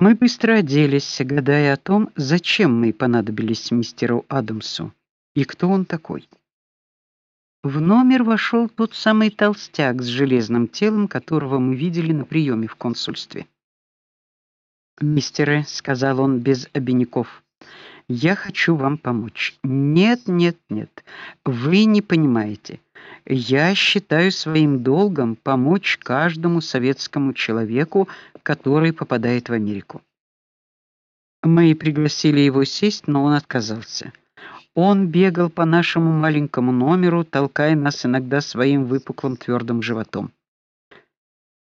Мы быстро оделись, гадая о том, зачем мы понадобились мистеру Адамсу и кто он такой. В номер вошел тот самый толстяк с железным телом, которого мы видели на приеме в консульстве. "Мистеры", сказал он без обиняков. "Я хочу вам помочь". "Нет, нет, нет. Вы не понимаете. Я считаю своим долгом помочь каждому советскому человеку, который попадает в Америку". Мы пригласили его сесть, но он отказался. Он бегал по нашему маленькому номеру, толкая нас иногда своим выпуклым твердым животом.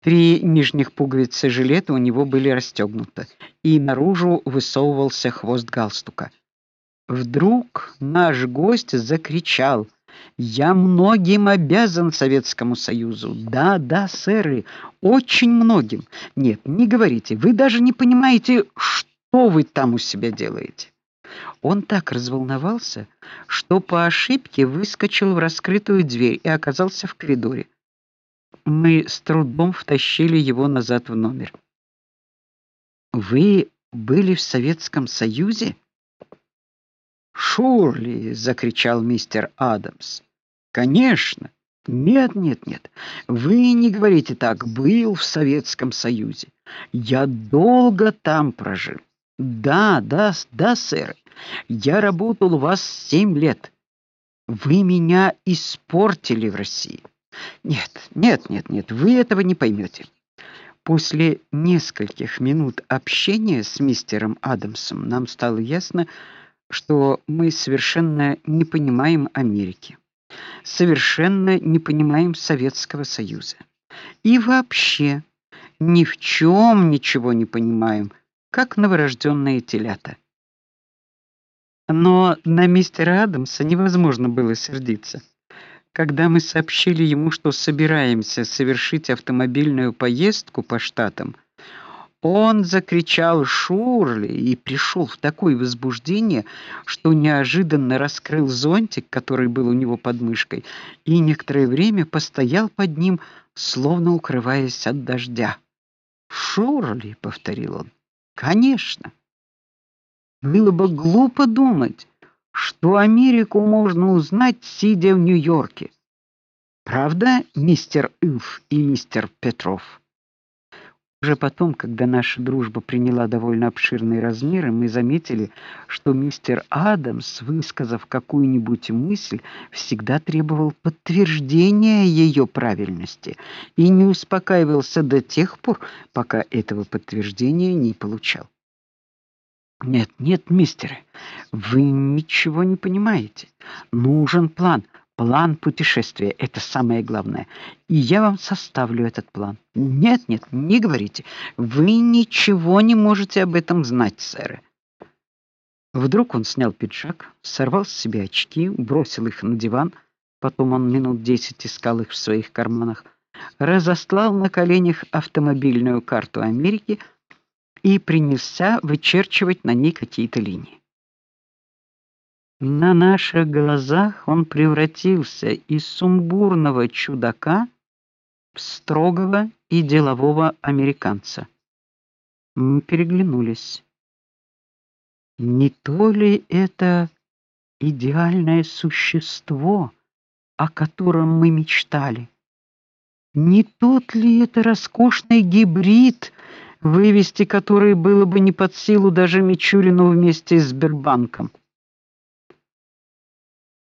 Три нижних пуговицы жилета у него были расстегнуты, и наружу высовывался хвост галстука. Вдруг наш гость закричал: "Я многим обязан Советскому Союзу. Да, да, сэры, очень многим. Нет, не говорите, вы даже не понимаете, что вы там у себя делаете". Он так разволновался, что по ошибке выскочил в раскрытую дверь и оказался в коридоре. Мы с трудом втащили его назад в номер. Вы были в Советском Союзе? Шурли, закричал мистер Адамс. Конечно. Нет, нет, нет. Вы не говорите так. Был в Советском Союзе. Я долго там прожил. Да, да, да, сэр. Я работал у вас семь лет. Вы меня испортили в России. Нет, нет, нет, нет, вы этого не поймете. После нескольких минут общения с мистером Адамсом нам стало ясно, что мы совершенно не понимаем Америки. Совершенно не понимаем Советского Союза. И вообще ни в чем ничего не понимаем, как новорожденные телята. Но на мистера Адамса невозможно было сердиться. Когда мы сообщили ему, что собираемся совершить автомобильную поездку по штатам, он закричал Шурли и пришел в такое возбуждение, что неожиданно раскрыл зонтик, который был у него под мышкой, и некоторое время постоял под ним, словно укрываясь от дождя. "Шурли", повторил он. "Конечно. Было бы глупо думать, что Америку можно узнать, сидя в Нью-Йорке. Правда, мистер Илф и мистер Петров? Уже потом, когда наша дружба приняла довольно обширные размеры, мы заметили, что мистер Адамс, высказав какую-нибудь мысль, всегда требовал подтверждения ее правильности и не успокаивался до тех пор, пока этого подтверждения не получал. Нет, нет, мистер, вы ничего не понимаете. Нужен план, план путешествия это самое главное. И я вам составлю этот план. Нет, нет, не говорите. Вы ничего не можете об этом знать, сэр. Вдруг он снял пиджак, сорвал с себя очки, бросил их на диван, потом он минут десять искал их в своих карманах, разослал на коленях автомобильную карту Америки и принялся вычерчивать на ней какие-то линии. На наших глазах он превратился из сумбурного чудака в строгого и делового американца. Мы переглянулись. Не то ли это идеальное существо, о котором мы мечтали? Не тот ли это роскошный гибрид, вывести который было бы не под силу даже Мичурину вместе с Сбербанком.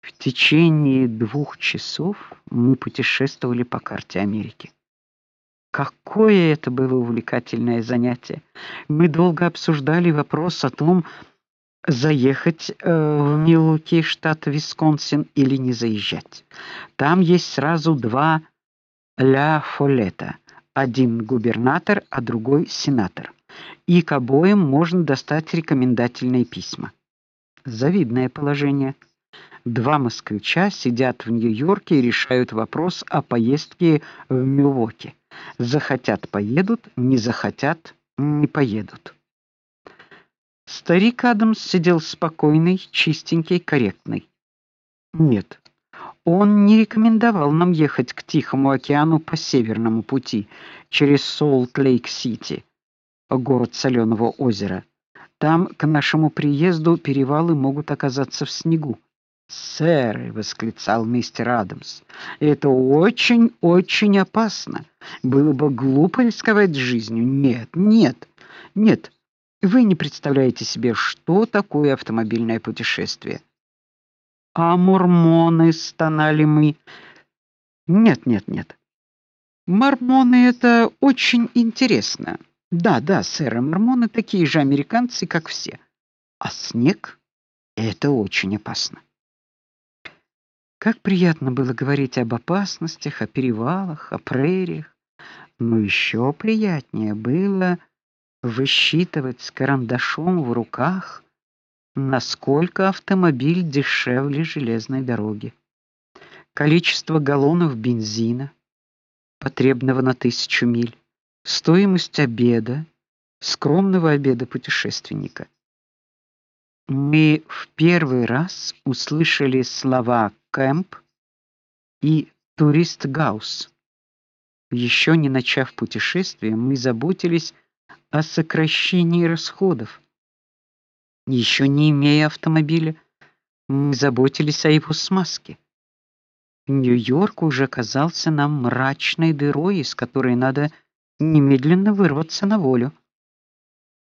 В течение двух часов мы путешествовали по карте Америки. Какое это было увлекательное занятие. Мы долго обсуждали вопрос о том, заехать э, в Милуоки, штат Висконсин или не заезжать. Там есть сразу два ля Фолета один губернатор, а другой сенатор. И к обоим можно достать рекомендательные письма. Завидное положение. Два москвича сидят в Нью-Йорке и решают вопрос о поездке в Милуоки. Захотят поедут, не захотят не поедут. Старик Адамс сидел спокойный, чистенький, корректный. Нет, он не рекомендовал нам ехать к Тихому океану по северному пути через Солт-Лейк-Сити. город Соленого озера. Там к нашему приезду перевалы могут оказаться в снегу. "Сэр", восклицал мистер Адамс. "Это очень-очень опасно. Было бы глупо рисковать жизнью. Нет, нет. Нет. Вы не представляете себе, что такое автомобильное путешествие. А мормоны, стонали мы. Нет, нет, нет. Мормоны это очень интересно. Да, да, сэр, мормоны такие же американцы, как все. А снег это очень опасно. Как приятно было говорить об опасностях, о перевалах, о прериях. Но еще приятнее было высчитывать с карандашом в руках, насколько автомобиль дешевле железной дороги. Количество галлонов бензина, потребного на тысячу миль, стоимость обеда, скромного обеда путешественника. Мы в первый раз услышали слова кэмп и турист-гаус. Еще не начав путешествие, мы заботились о сокращении расходов. Еще не имея автомобиля, мы заботились о его смазке. Нью-Йорк уже казался нам мрачной дырой, из которой надо немедленно вырваться на волю.